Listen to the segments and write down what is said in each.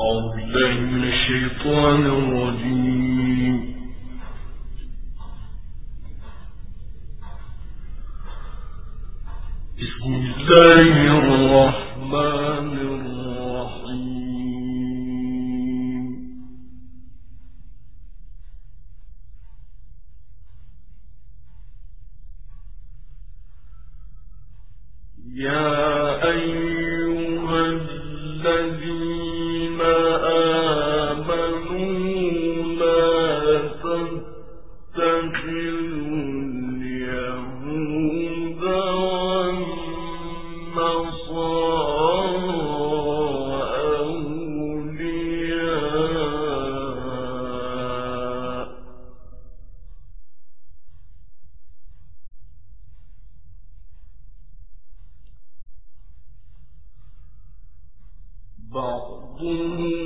أعوذ من الشيطان بسم الله الرحمن الرحيم. ربهم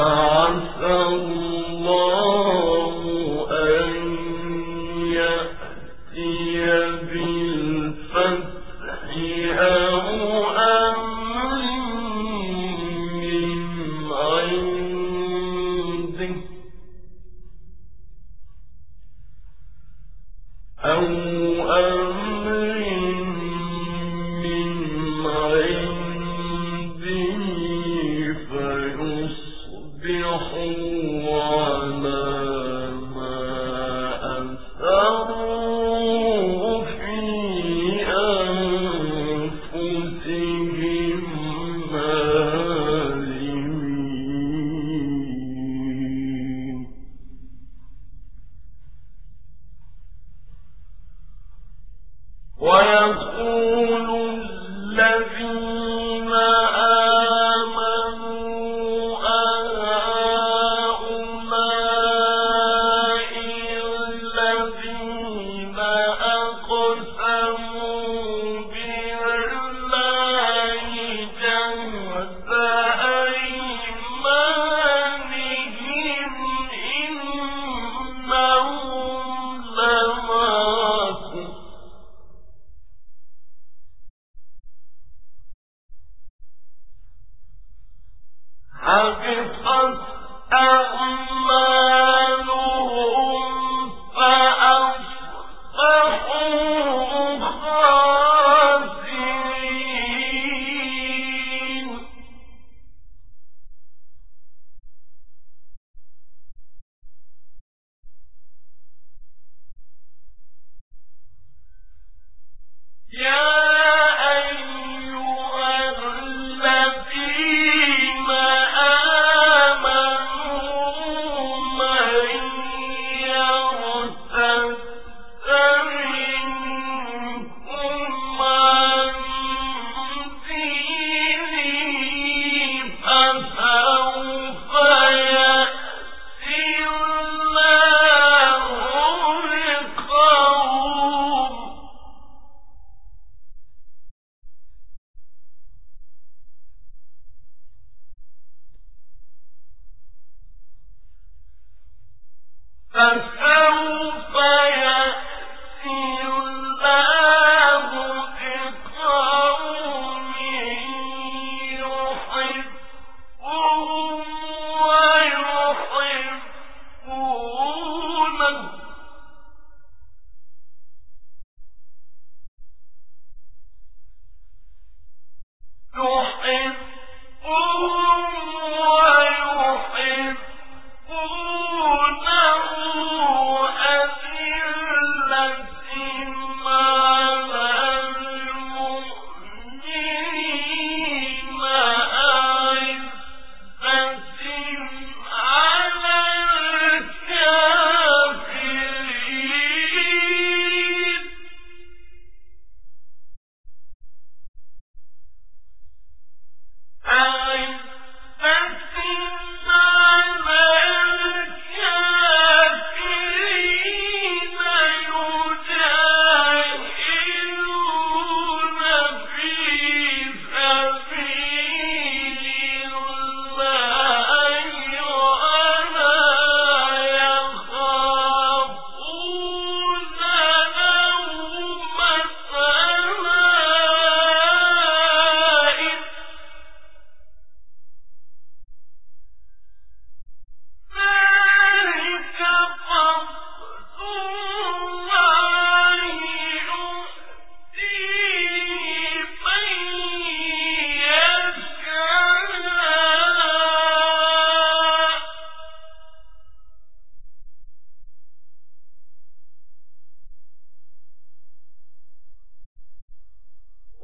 Uh,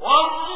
One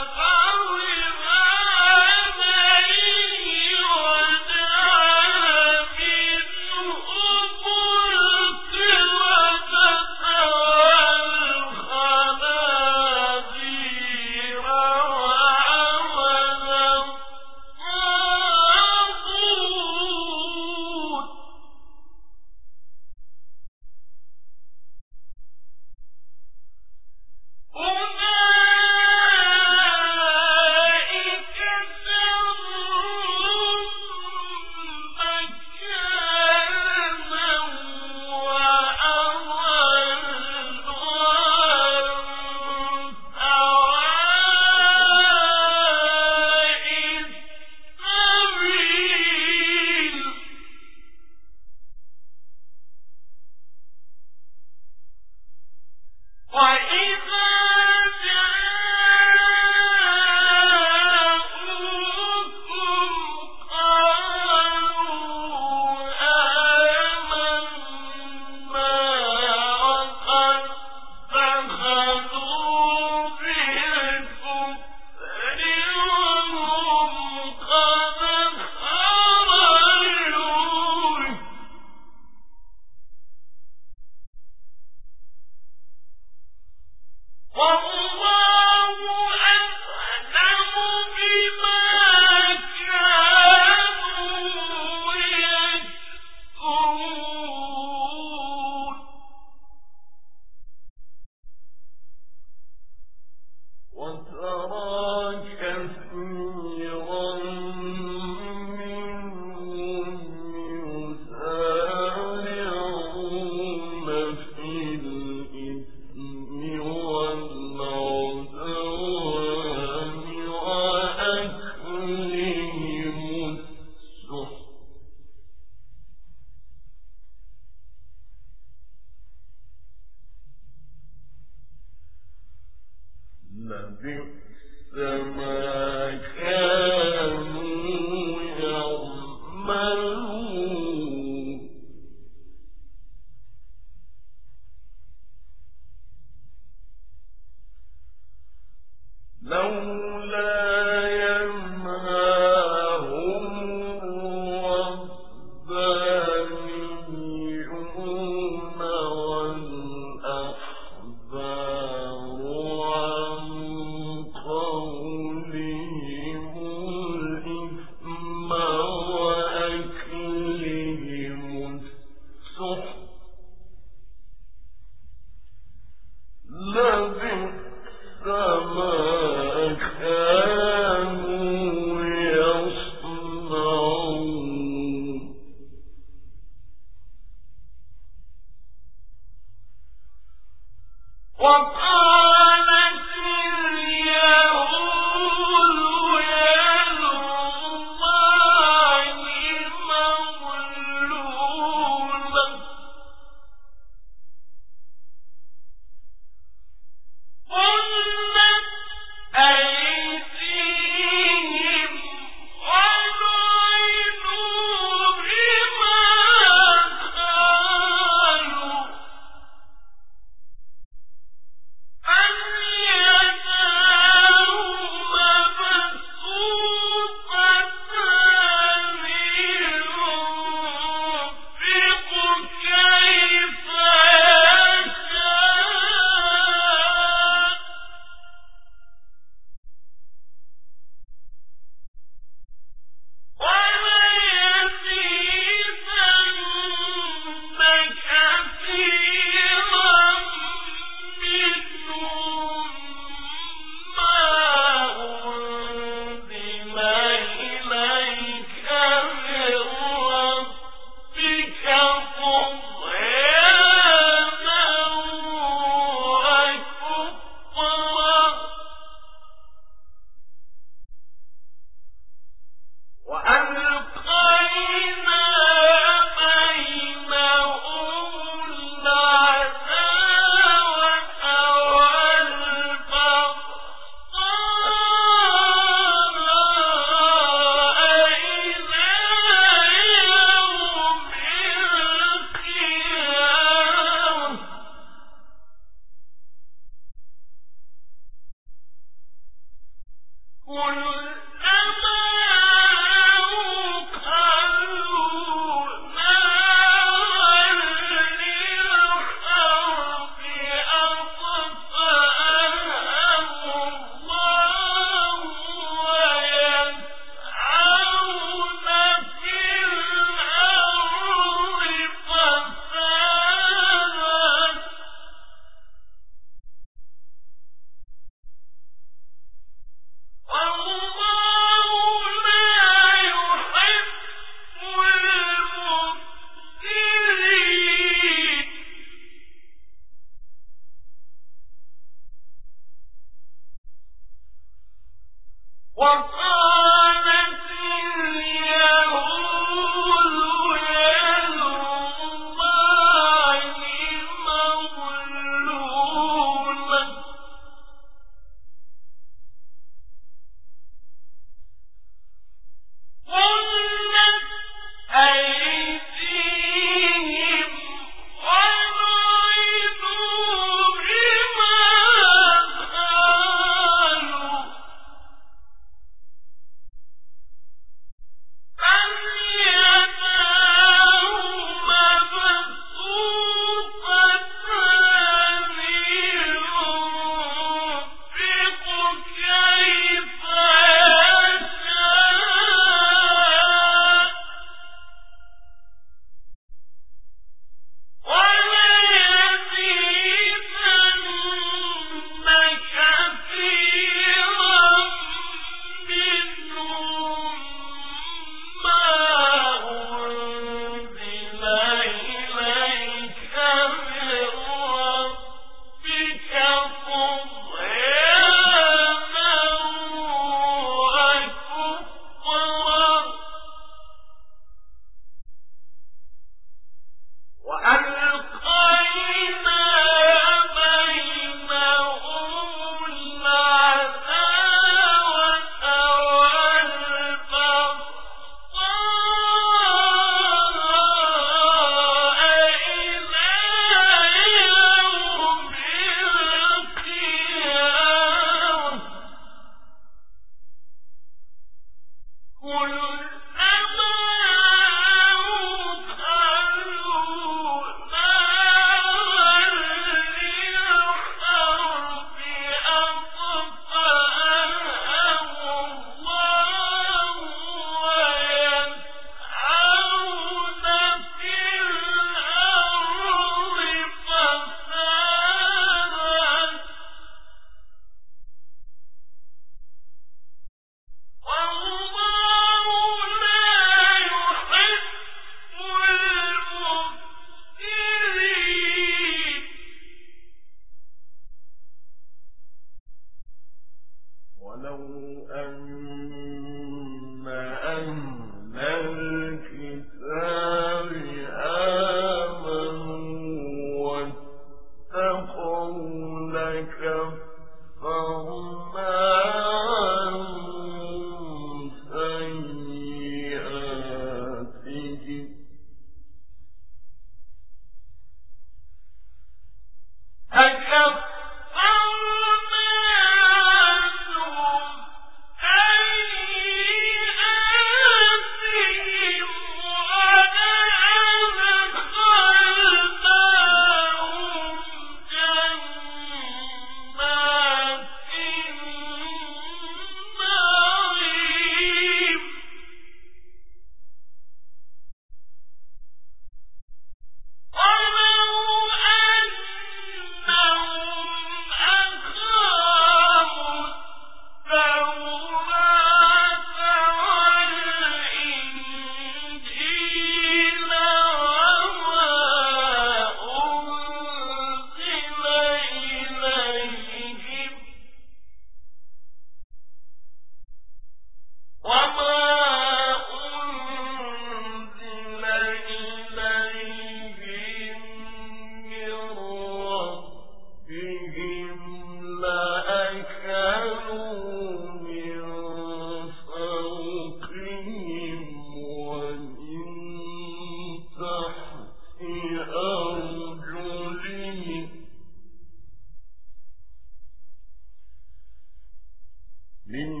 من